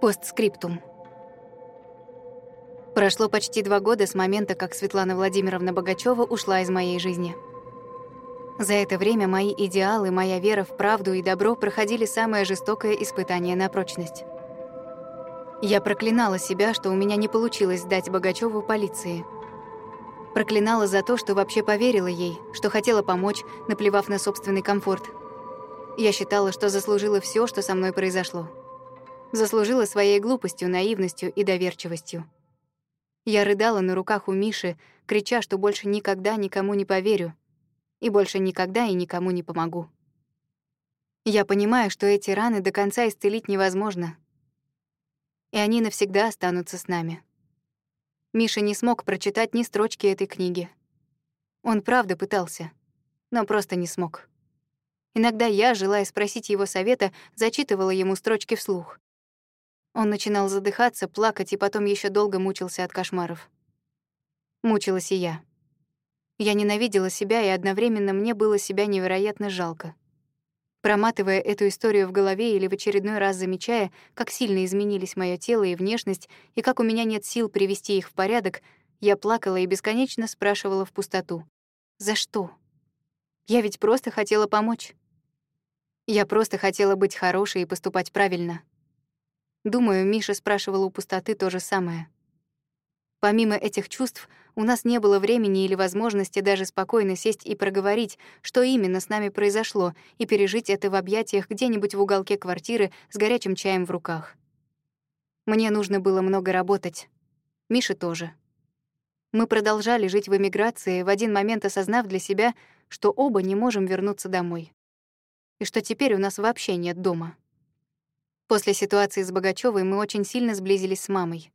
Постскриптум. Прошло почти два года с момента, как Светлана Владимировна Богачева ушла из моей жизни. За это время мои идеалы, моя вера в правду и добро проходили самое жестокое испытание на прочность. Я проклинала себя, что у меня не получилось сдать Богачеву полиции. Проклинала за то, что вообще поверила ей, что хотела помочь, наплевав на собственный комфорт. Я считала, что заслужила все, что со мной произошло. Заслужила своей глупостью, наивностью и доверчивостью. Я рыдала на руках у Миши, крича, что больше никогда никому не поверю и больше никогда и никому не помогу. Я понимаю, что эти раны до конца исцелить невозможно, и они навсегда останутся с нами. Миша не смог прочитать ни строчки этой книги. Он правда пытался, но просто не смог. Иногда я, желая спросить его совета, зачитывала ему строчки вслух. Он начинал задыхаться, плакать и потом еще долго мучился от кошмаров. Мучилась и я. Я ненавидела себя, и одновременно мне было себя невероятно жалко. Проматывая эту историю в голове или в очередной раз замечая, как сильно изменились моё тело и внешность, и как у меня нет сил привести их в порядок, я плакала и бесконечно спрашивала в пустоту. «За что? Я ведь просто хотела помочь. Я просто хотела быть хорошей и поступать правильно». Думаю, Миша спрашивал у пустоты то же самое. Помимо этих чувств, у нас не было времени или возможности даже спокойно сесть и проговорить, что именно с нами произошло, и пережить это в объятиях где-нибудь в уголке квартиры с горячим чаем в руках. Мне нужно было много работать. Мише тоже. Мы продолжали жить в эмиграции, в один момент осознав для себя, что оба не можем вернуться домой. И что теперь у нас вообще нет дома. После ситуации с Богачёвой мы очень сильно сблизились с мамой.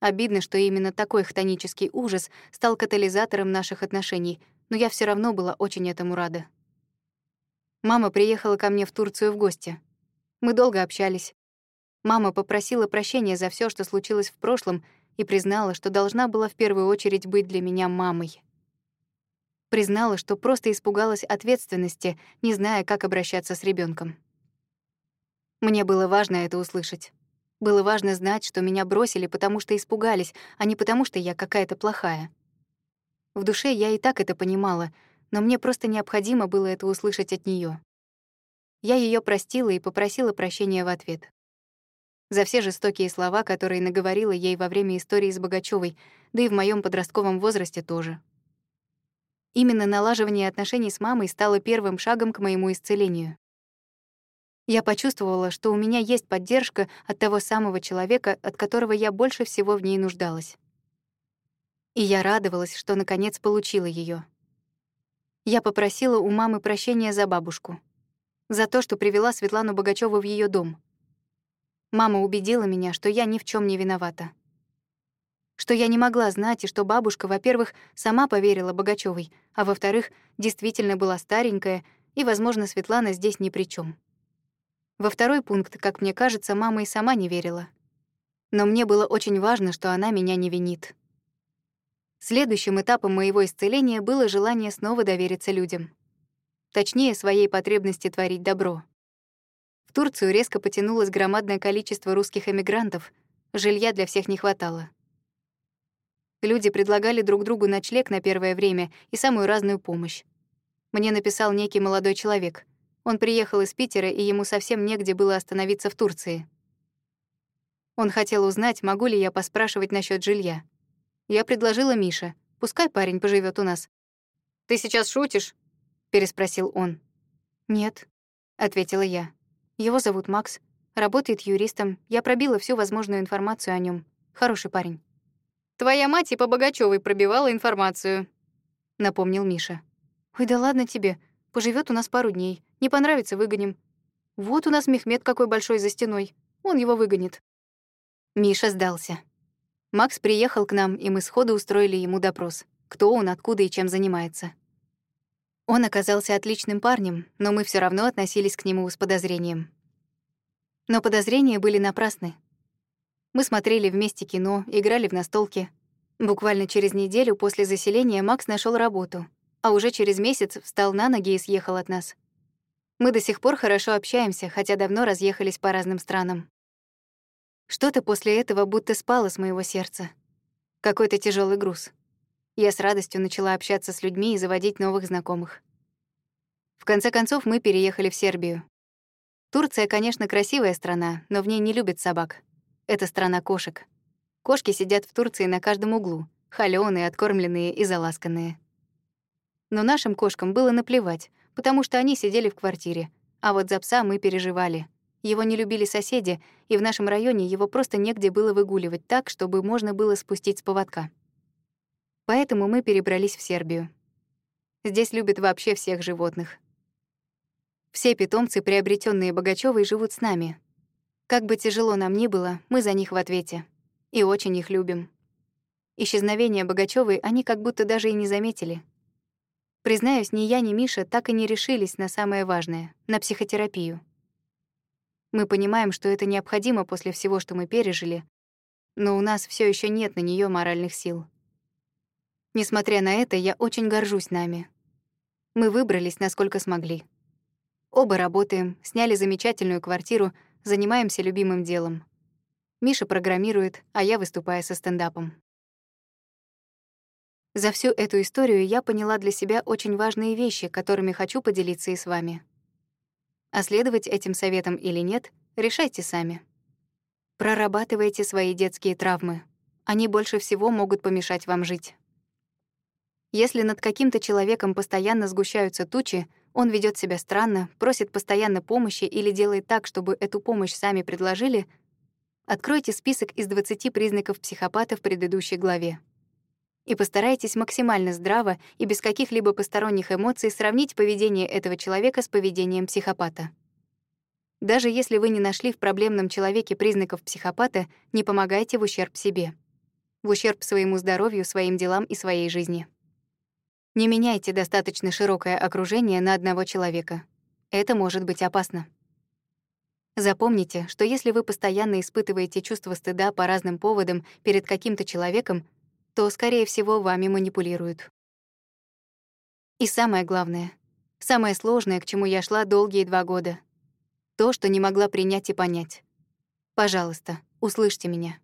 Обидно, что именно такой хтонический ужас стал катализатором наших отношений, но я все равно была очень этому рада. Мама приехала ко мне в Турцию в гости. Мы долго общались. Мама попросила прощения за все, что случилось в прошлом, и признала, что должна была в первую очередь быть для меня мамой. Признала, что просто испугалась ответственности, не зная, как обращаться с ребенком. Мне было важно это услышать. Было важно знать, что меня бросили, потому что испугались, а не потому что я какая-то плохая. В душе я и так это понимала, но мне просто необходимо было это услышать от нее. Я ее простила и попросила прощения в ответ. За все жестокие слова, которые наговорила ей во время истории с Богачевой, да и в моем подростковом возрасте тоже. Именно налаживание отношений с мамой стало первым шагом к моему исцелению. Я почувствовала, что у меня есть поддержка от того самого человека, от которого я больше всего в ней нуждалась. И я радовалась, что наконец получила ее. Я попросила у мамы прощения за бабушку, за то, что привела Светлану Богачеву в ее дом. Мама убедила меня, что я ни в чем не виновата. Что я не могла знать, и что бабушка, во-первых, сама поверила Богачевой, а во-вторых, действительно была старенькая, и, возможно, Светлана здесь ни при чем. Во второй пункт, как мне кажется, мама и сама не верила. Но мне было очень важно, что она меня не винит. Следующим этапом моего исцеления было желание снова довериться людям. Точнее, своей потребности творить добро. В Турцию резко потянулось громадное количество русских эмигрантов, жилья для всех не хватало. Люди предлагали друг другу ночлег на первое время и самую разную помощь. Мне написал некий молодой человек — он приехал из Питера, и ему совсем негде было остановиться в Турции. Он хотел узнать, могу ли я поспрашивать насчет жилья. Я предложила Мише, пускай парень поживет у нас. «Ты сейчас шутишь?» — переспросил он. «Нет», — ответила я. «Его зовут Макс, работает юристом, я пробила всю возможную информацию о нем. Хороший парень». «Твоя мать и по Богачёвой пробивала информацию», — напомнил Миша. «Ой, да ладно тебе, поживет у нас пару дней. Не понравится — выгоним. Вот у нас Мехмед какой большой за стеной. Он его выгонит». Миша сдался. Макс приехал к нам, и мы сходу устроили ему допрос. Кто он, откуда и чем занимается. Он оказался отличным парнем, но мы все равно относились к нему с подозрением. Но подозрения были напрасны. Мы смотрели вместе кино, играли в настолки. Буквально через неделю после заселения Макс нашел работу, а уже через месяц встал на ноги и съехал от нас. Мы до сих пор хорошо общаемся, хотя давно разъехались по разным странам. Что-то после этого будто спало с моего сердца. Какой-то тяжелый груз. Я с радостью начала общаться с людьми и заводить новых знакомых. В конце концов, мы переехали в Сербию. Турция, конечно, красивая страна, но в ней не любят собак. Это страна кошек. Кошки сидят в Турции на каждом углу, холёные, откормленные и заласканные. Но нашим кошкам было наплевать, потому что они сидели в квартире, а вот за пса мы переживали. Его не любили соседи, и в нашем районе его просто негде было выгуливать так, чтобы можно было спустить с поводка. Поэтому мы перебрались в Сербию. Здесь любят вообще всех животных. Все питомцы, приобретенные Богачёвой, живут с нами. Как бы тяжело нам ни было, мы за них в ответе. И очень их любим. Исчезновение Богачёвой они как будто даже и не заметили. Признаюсь, ни я, ни Миша так и не решились на самое важное — на психотерапию. Мы понимаем, что это необходимо после всего, что мы пережили, но у нас все еще нет на нее моральных сил. Несмотря на это, я очень горжусь нами. Мы выбрались, насколько смогли. Оба работаем, сняли замечательную квартиру, занимаемся любимым делом. Миша программирует, а я выступаю со стендапом. За всю эту историю я поняла для себя очень важные вещи, которыми хочу поделиться и с вами. А следовать этим советам или нет, решайте сами. Прорабатывайте свои детские травмы. Они больше всего могут помешать вам жить. Если над каким-то человеком постоянно сгущаются тучи, он ведет себя странно, просит постоянно помощи или делает так, чтобы эту помощь сами предложили, откройте список из 20 признаков психопата в предыдущей главе и постарайтесь максимально здраво и без каких-либо посторонних эмоций сравнить поведение этого человека с поведением психопата. Даже если вы не нашли в проблемном человеке признаков психопата, не помогайте в ущерб себе. В ущерб своему здоровью, своим делам и своей жизни. Не меняйте достаточно широкое окружение на одного человека. Это может быть опасно. Запомните, что если вы постоянно испытываете чувство стыда по разным поводам перед каким-то человеком, то, скорее всего, вами манипулируют. И самое главное, самое сложное, к чему я шла долгие два года — то, что не могла принять и понять. Пожалуйста, услышьте меня.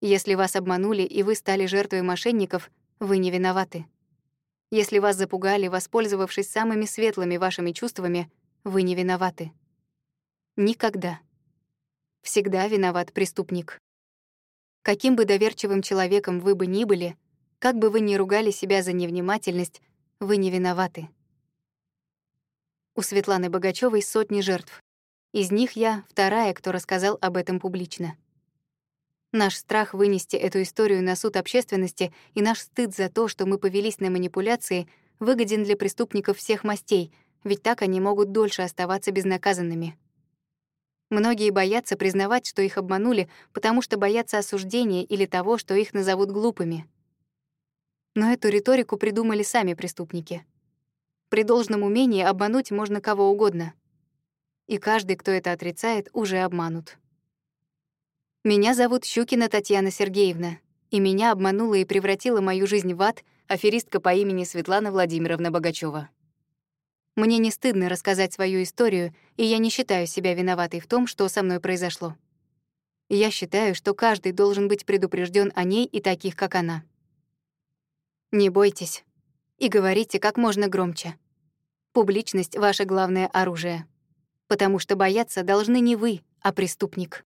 Если вас обманули и вы стали жертвой мошенников, вы не виноваты. Если вас запугали, воспользовавшись самыми светлыми вашими чувствами, вы не виноваты. Никогда. Всегда виноват преступник. Каким бы доверчивым человеком вы бы ни были, как бы вы ни ругали себя за невнимательность, вы не виноваты. У Светланы Богачевой сотни жертв. Из них я вторая, кто рассказал об этом публично. Наш страх вынести эту историю на суд общественности и наш стыд за то, что мы повелись на манипуляции, выгоден для преступников всех мастей, ведь так они могут дольше оставаться безнаказанными. Многие боятся признавать, что их обманули, потому что боятся осуждения или того, что их назовут глупыми. Но эту риторику придумали сами преступники. При должном умении обмануть можно кого угодно. И каждый, кто это отрицает, уже обманут. Меня зовут Щукина Татьяна Сергеевна, и меня обманула и превратила мою жизнь в ад аферистка по имени Светлана Владимировна Богачева. Мне не стыдно рассказать свою историю, и я не считаю себя виноватой в том, что со мной произошло. Я считаю, что каждый должен быть предупрежден о ней и таких, как она. Не бойтесь. И говорите как можно громче. Публичность — ваше главное оружие. Потому что бояться должны не вы, а преступник.